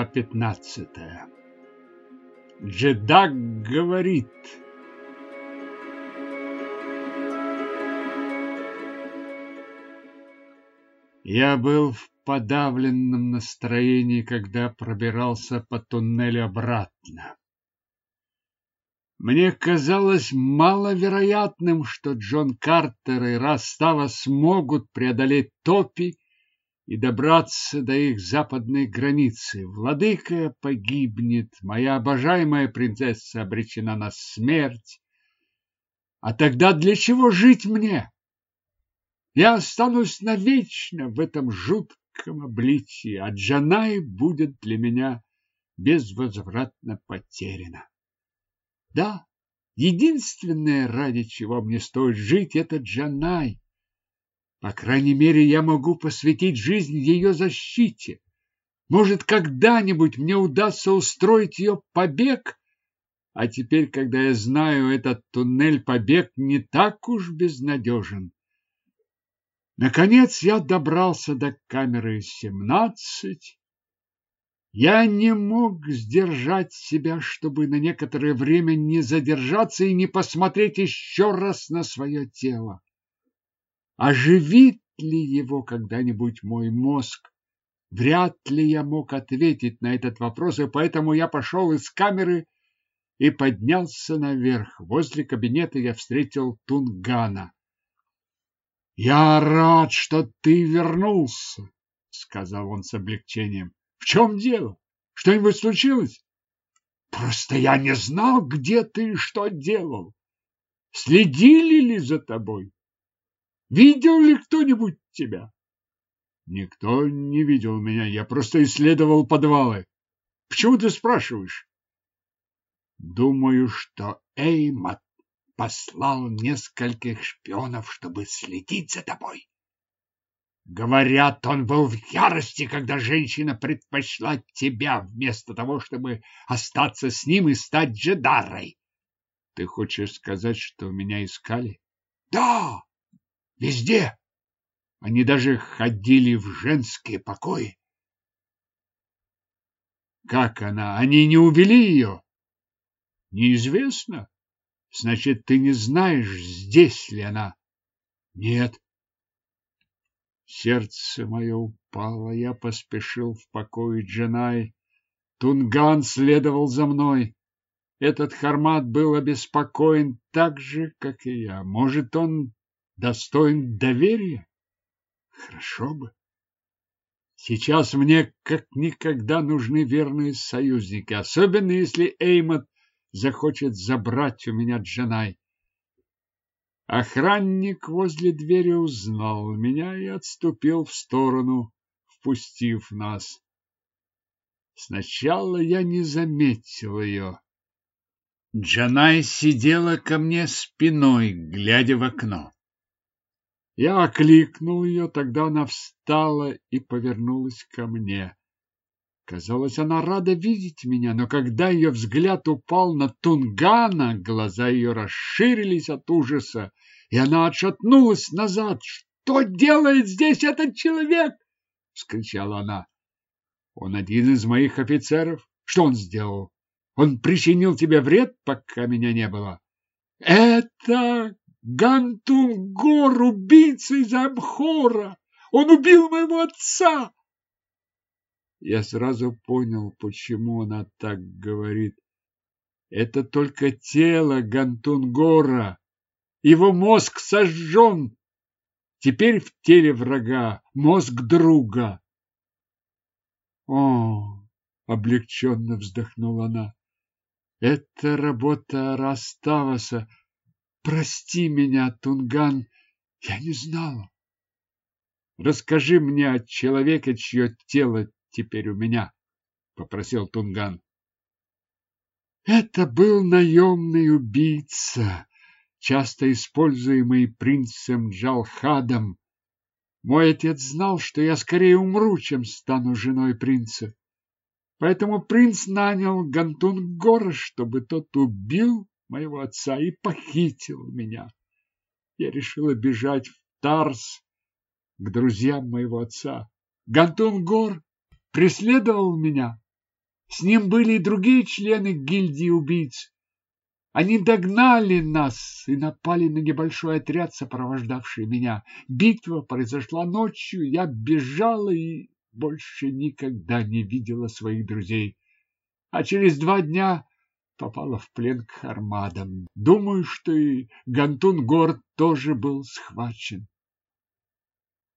Глава 15. Джедак говорит. Я был в подавленном настроении, когда пробирался по туннелю обратно. Мне казалось маловероятным, что Джон Картер и Растава смогут преодолеть топи и добраться до их западной границы. Владыка погибнет, моя обожаемая принцесса обречена на смерть. А тогда для чего жить мне? Я останусь навечно в этом жутком обличии, а Джанай будет для меня безвозвратно потеряна. Да, единственное, ради чего мне стоит жить, это Джанай. По крайней мере, я могу посвятить жизнь ее защите. Может, когда-нибудь мне удастся устроить ее побег? А теперь, когда я знаю, этот туннель побег не так уж безнадежен. Наконец я добрался до камеры семнадцать. Я не мог сдержать себя, чтобы на некоторое время не задержаться и не посмотреть еще раз на свое тело. Оживит ли его когда-нибудь мой мозг? Вряд ли я мог ответить на этот вопрос, и поэтому я пошел из камеры и поднялся наверх. Возле кабинета я встретил Тунгана. — Я рад, что ты вернулся, — сказал он с облегчением. — В чем дело? Что-нибудь случилось? — Просто я не знал, где ты и что делал. Следили ли за тобой? Видел ли кто-нибудь тебя? Никто не видел меня, я просто исследовал подвалы. Почему ты спрашиваешь? Думаю, что Эймот послал нескольких шпионов, чтобы следить за тобой. Говорят, он был в ярости, когда женщина предпочла тебя вместо того, чтобы остаться с ним и стать джедарой. Ты хочешь сказать, что меня искали? Да, Везде. Они даже ходили в женские покои. Как она? Они не увели ее? Неизвестно. Значит, ты не знаешь, здесь ли она? Нет. Сердце мое упало, я поспешил в покой Джанай. Тунган следовал за мной. Этот Хармат был обеспокоен так же, как и я. Может, он достоин доверия? Хорошо бы. Сейчас мне как никогда нужны верные союзники, особенно если Эймот захочет забрать у меня Джанай. Охранник возле двери узнал меня и отступил в сторону, впустив нас. Сначала я не заметил ее. Джанай сидела ко мне спиной, глядя в окно. Я окликнул ее, тогда она встала и повернулась ко мне. Казалось, она рада видеть меня, но когда ее взгляд упал на Тунгана, глаза ее расширились от ужаса, и она отшатнулась назад. «Что делает здесь этот человек?» — вскричала она. «Он один из моих офицеров. Что он сделал? Он причинил тебе вред, пока меня не было?» «Это Гантунгор, убийца из Амхора! Он убил моего отца!» Я сразу понял, почему она так говорит. Это только тело Гантунгора. Его мозг сожжен. Теперь в теле врага мозг друга. О, облегченно вздохнула она. Это работа Раставаса. Прости меня, Тунган, я не знала. Расскажи мне о человеке, чье тело теперь у меня, попросил Тунган. Это был наемный убийца, часто используемый принцем Джалхадом. Мой отец знал, что я скорее умру, чем стану женой принца. Поэтому принц нанял Гантунгора, чтобы тот убил моего отца и похитил меня. Я решила бежать в Тарс к друзьям моего отца. Гантун Гор преследовал меня. С ним были и другие члены гильдии убийц. Они догнали нас и напали на небольшой отряд, сопровождавший меня. Битва произошла ночью, я бежала и больше никогда не видела своих друзей. А через два дня попала в плен к армадам. Думаю, что и Гантун Гор тоже был схвачен.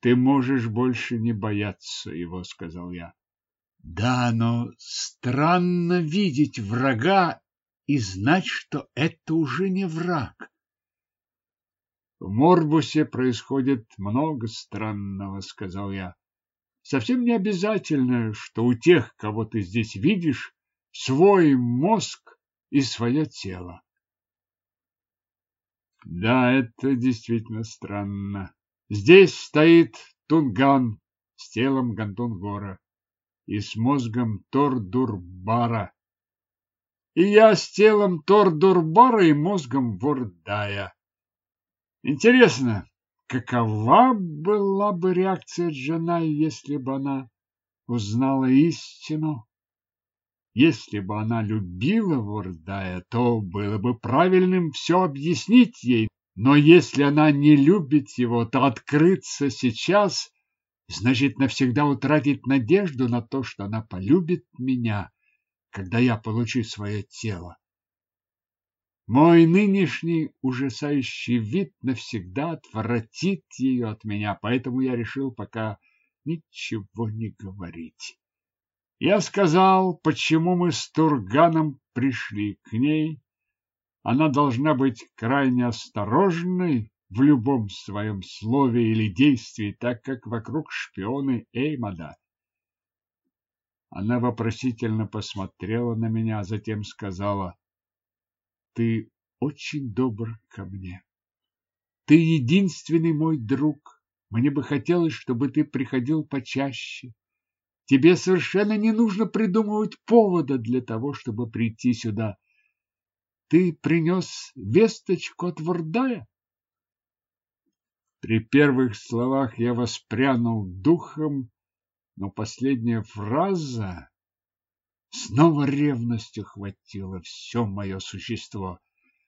Ты можешь больше не бояться его, сказал я. Да, но странно видеть врага и знать, что это уже не враг. В Морбусе происходит много странного, сказал я. Совсем не обязательно, что у тех, кого ты здесь видишь, свой мозг и свое тело. Да, это действительно странно. Здесь стоит Тунган с телом Гантунгора и с мозгом Тордурбара. И я с телом Тордурбара и мозгом Вордая. Интересно, какова была бы реакция Джана, если бы она узнала истину? Если бы она любила Вордая, то было бы правильным все объяснить ей. Но если она не любит его, то открыться сейчас значит навсегда утратить надежду на то, что она полюбит меня, когда я получу свое тело. Мой нынешний ужасающий вид навсегда отвратит ее от меня, поэтому я решил пока ничего не говорить. Я сказал, почему мы с Турганом пришли к ней. Она должна быть крайне осторожной в любом своем слове или действии, так как вокруг шпионы Эймада. Она вопросительно посмотрела на меня, а затем сказала, «Ты очень добр ко мне. Ты единственный мой друг. Мне бы хотелось, чтобы ты приходил почаще. Тебе совершенно не нужно придумывать повода для того, чтобы прийти сюда. Ты принес весточку от Вардая? При первых словах я воспрянул духом, но последняя фраза снова ревностью хватило все мое существо.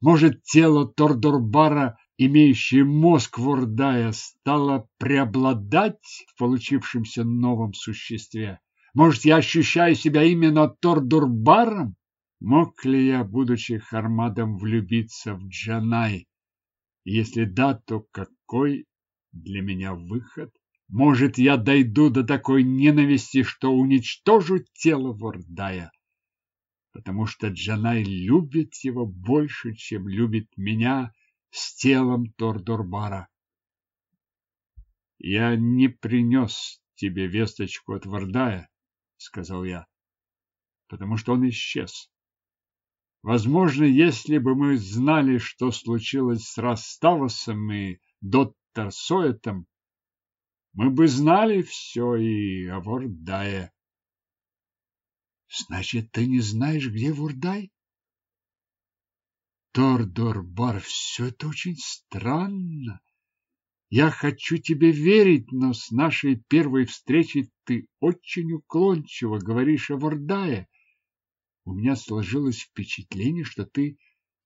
Может, тело Тордорбара имеющее мозг Вордая, стало преобладать в получившемся новом существе? Может, я ощущаю себя именно Тордурбаром? Мог ли я, будучи Хармадом, влюбиться в Джанай? Если да, то какой для меня выход? Может, я дойду до такой ненависти, что уничтожу тело Вордая? Потому что Джанай любит его больше, чем любит меня, с телом Тордорбара. Я не принес тебе весточку от Вардая, сказал я, потому что он исчез. Возможно, если бы мы знали, что случилось с Раставосом и Доттерсоэтом, мы бы знали все и о Вардае. Значит, ты не знаешь, где Вурдай? Тордор-бар, все это очень странно. Я хочу тебе верить, но с нашей первой встречи ты очень уклончиво говоришь о Вардае. У меня сложилось впечатление, что ты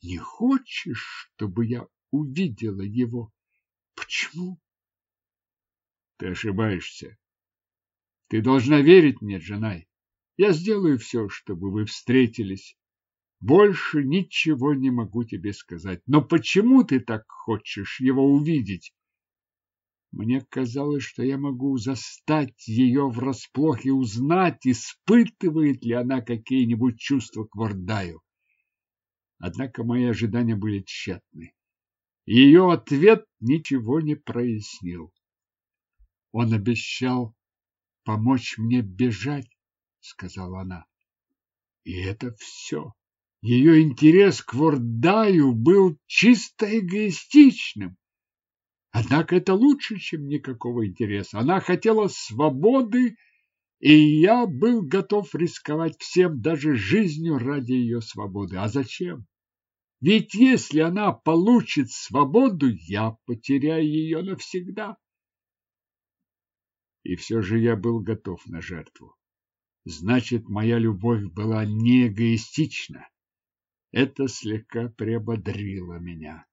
не хочешь, чтобы я увидела его. Почему? Ты ошибаешься. Ты должна верить мне, Джанай. Я сделаю все, чтобы вы встретились. Больше ничего не могу тебе сказать. Но почему ты так хочешь его увидеть? Мне казалось, что я могу застать ее врасплох и узнать, испытывает ли она какие-нибудь чувства к Вардаю. Однако мои ожидания были тщетны. Ее ответ ничего не прояснил. Он обещал помочь мне бежать, сказала она. И это все. Ее интерес к Вордаю был чисто эгоистичным. Однако это лучше, чем никакого интереса. Она хотела свободы, и я был готов рисковать всем, даже жизнью ради ее свободы. А зачем? Ведь если она получит свободу, я потеряю ее навсегда. И все же я был готов на жертву. Значит, моя любовь была не эгоистична. Это слегка приободрило меня.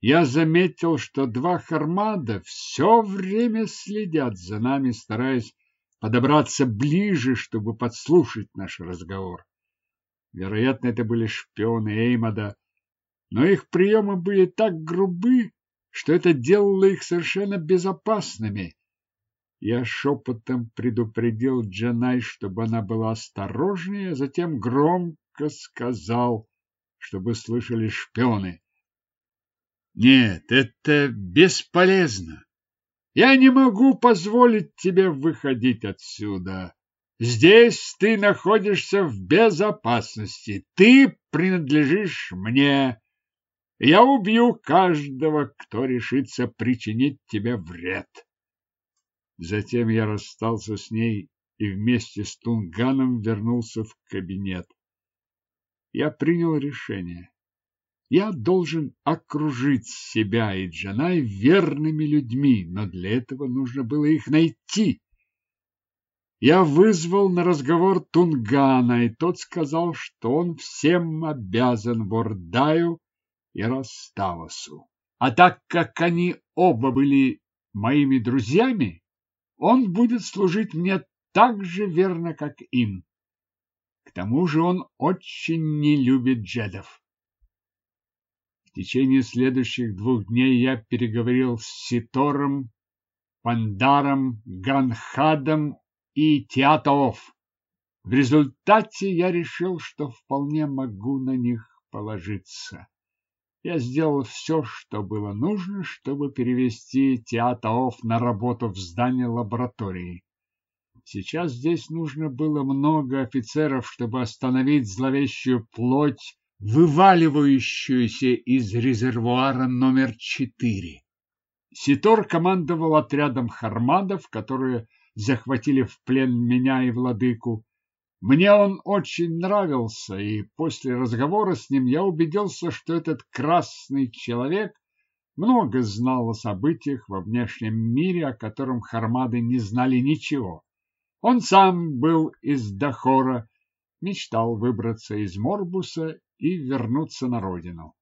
Я заметил, что два хармада все время следят за нами, стараясь подобраться ближе, чтобы подслушать наш разговор. Вероятно, это были шпионы Эймада, но их приемы были так грубы, что это делало их совершенно безопасными. Я шепотом предупредил Джанай, чтобы она была осторожнее, а затем громко сказал, чтобы слышали шпионы. Нет, это бесполезно. Я не могу позволить тебе выходить отсюда. Здесь ты находишься в безопасности. Ты принадлежишь мне. Я убью каждого, кто решится причинить тебе вред. Затем я расстался с ней и вместе с Тунганом вернулся в кабинет. Я принял решение. Я должен окружить себя и Джанай верными людьми, но для этого нужно было их найти. Я вызвал на разговор Тунгана, и тот сказал, что он всем обязан Вордаю и Раставасу. А так как они оба были моими друзьями, он будет служить мне так же верно, как им. К тому же он очень не любит джедов. В течение следующих двух дней я переговорил с Ситором, Пандаром, Ганхадом и Театов. В результате я решил, что вполне могу на них положиться. Я сделал все, что было нужно, чтобы перевести Театаов на работу в здание лаборатории. Сейчас здесь нужно было много офицеров, чтобы остановить зловещую плоть, вываливающуюся из резервуара номер четыре. Ситор командовал отрядом хармадов, которые захватили в плен меня и владыку. Мне он очень нравился, и после разговора с ним я убедился, что этот красный человек много знал о событиях во внешнем мире, о котором хармады не знали ничего. Он сам был из Дахора, мечтал выбраться из Морбуса и вернуться на родину.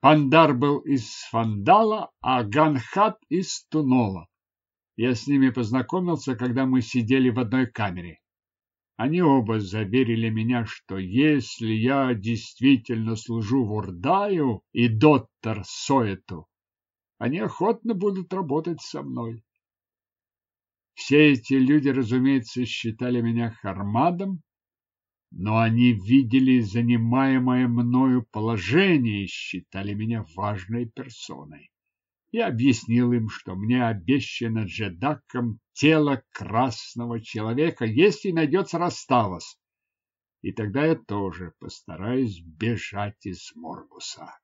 Пандар был из Фандала, а Ганхат из Тунола. Я с ними познакомился, когда мы сидели в одной камере. Они оба заверили меня, что если я действительно служу Вурдаю и доктор Соэту, они охотно будут работать со мной. Все эти люди, разумеется, считали меня Хармадом, но они видели занимаемое мною положение и считали меня важной персоной. Я объяснил им, что мне обещано джедаком тело красного человека, если найдется Раставос. И тогда я тоже постараюсь бежать из Морбуса.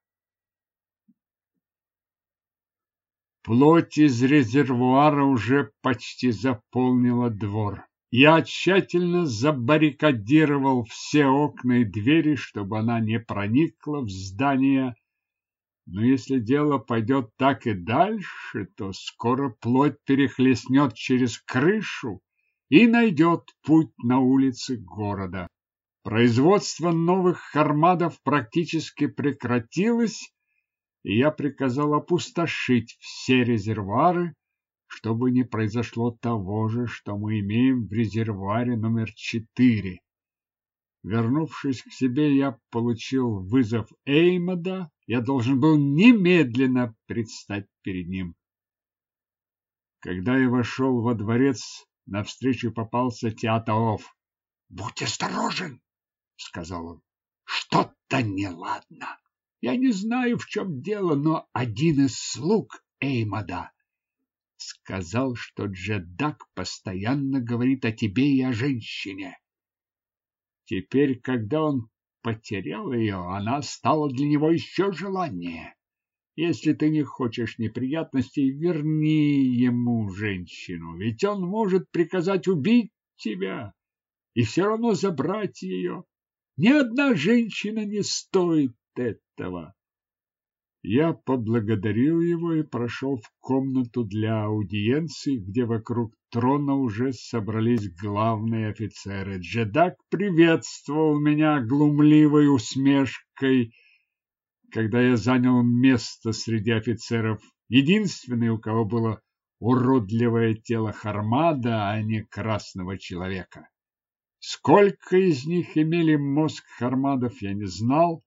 Плоть из резервуара уже почти заполнила двор. Я тщательно забаррикадировал все окна и двери, чтобы она не проникла в здание но если дело пойдет так и дальше, то скоро плоть перехлестнет через крышу и найдет путь на улицы города. Производство новых хармадов практически прекратилось, я приказал опустошить все резервуары, чтобы не произошло того же, что мы имеем в резервуаре номер четыре. Вернувшись к себе, я получил вызов Эймода. Я должен был немедленно предстать перед ним. Когда я вошел во дворец, навстречу попался Театаов. — Будь осторожен, — сказал он. — Что-то неладно. Я не знаю, в чем дело, но один из слуг Эймода сказал, что Джедак постоянно говорит о тебе и о женщине. Теперь, когда он потерял ее, она стала для него еще желаннее. Если ты не хочешь неприятностей, верни ему женщину, ведь он может приказать убить тебя и все равно забрать ее. Ни одна женщина не стоит этого. Я поблагодарил его и прошел в комнату для аудиенции, где вокруг трона уже собрались главные офицеры. Джедак приветствовал меня глумливой усмешкой, когда я занял место среди офицеров, единственный, у кого было уродливое тело Хармада, а не красного человека. Сколько из них имели мозг Хармадов, я не знал,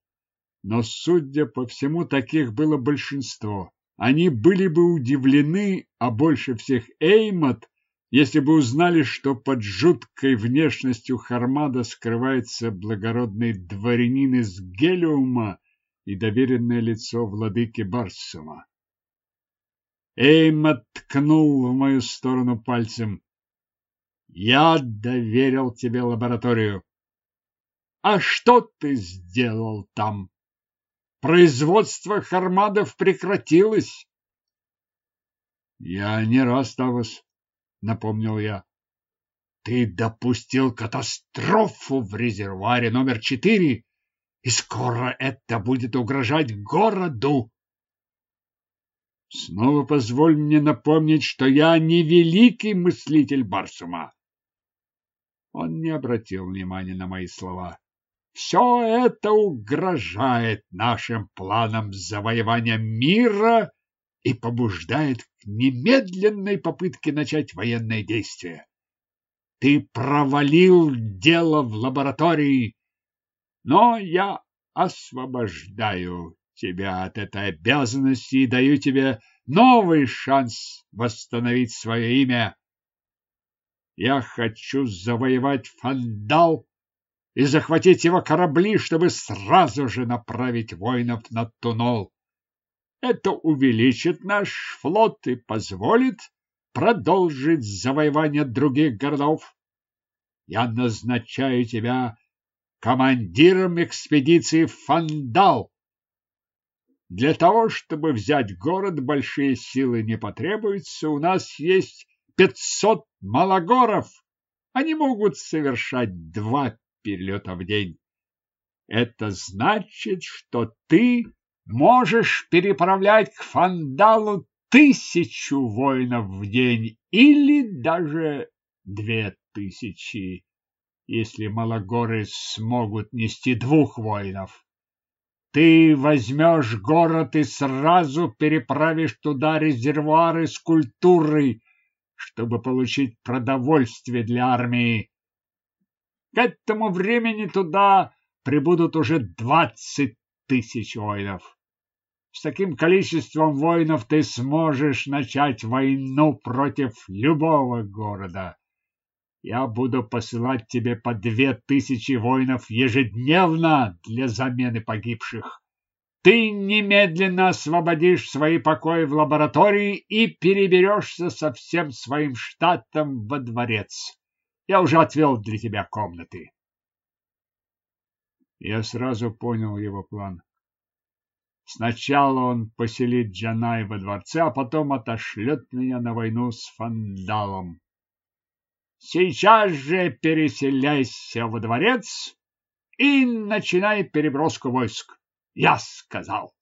но, судя по всему, таких было большинство. Они были бы удивлены, а больше всех Эймот, если бы узнали, что под жуткой внешностью Хармада скрывается благородный дворянин из Гелиума и доверенное лицо владыки Барсума. Эймот ткнул в мою сторону пальцем. «Я доверил тебе лабораторию. А что ты сделал там?» Производство хармадов прекратилось. Я не раз, Тавос, напомнил я. Ты допустил катастрофу в резервуаре номер четыре, и скоро это будет угрожать городу. Снова позволь мне напомнить, что я не великий мыслитель Барсума. Он не обратил внимания на мои слова. Все это угрожает нашим планам завоевания мира и побуждает к немедленной попытке начать военные действия. Ты провалил дело в лаборатории, но я освобождаю тебя от этой обязанности и даю тебе новый шанс восстановить свое имя. Я хочу завоевать Фандал и захватить его корабли, чтобы сразу же направить воинов на Тунол. Это увеличит наш флот и позволит продолжить завоевание других городов. Я назначаю тебя командиром экспедиции Фандал. Для того, чтобы взять город, большие силы не потребуются. У нас есть пятьсот малогоров. Они могут совершать два перелета в день. Это значит, что ты можешь переправлять к Фандалу тысячу воинов в день или даже две тысячи, если малогоры смогут нести двух воинов. Ты возьмешь город и сразу переправишь туда резервуары с культурой, чтобы получить продовольствие для армии. К этому времени туда прибудут уже двадцать тысяч воинов. С таким количеством воинов ты сможешь начать войну против любого города. Я буду посылать тебе по две тысячи воинов ежедневно для замены погибших. Ты немедленно освободишь свои покои в лаборатории и переберешься со всем своим штатом во дворец. Я уже отвел для тебя комнаты. Я сразу понял его план. Сначала он поселит Джанай во дворце, а потом отошлет меня на войну с Фандалом. Сейчас же переселяйся во дворец и начинай переброску войск. Я сказал.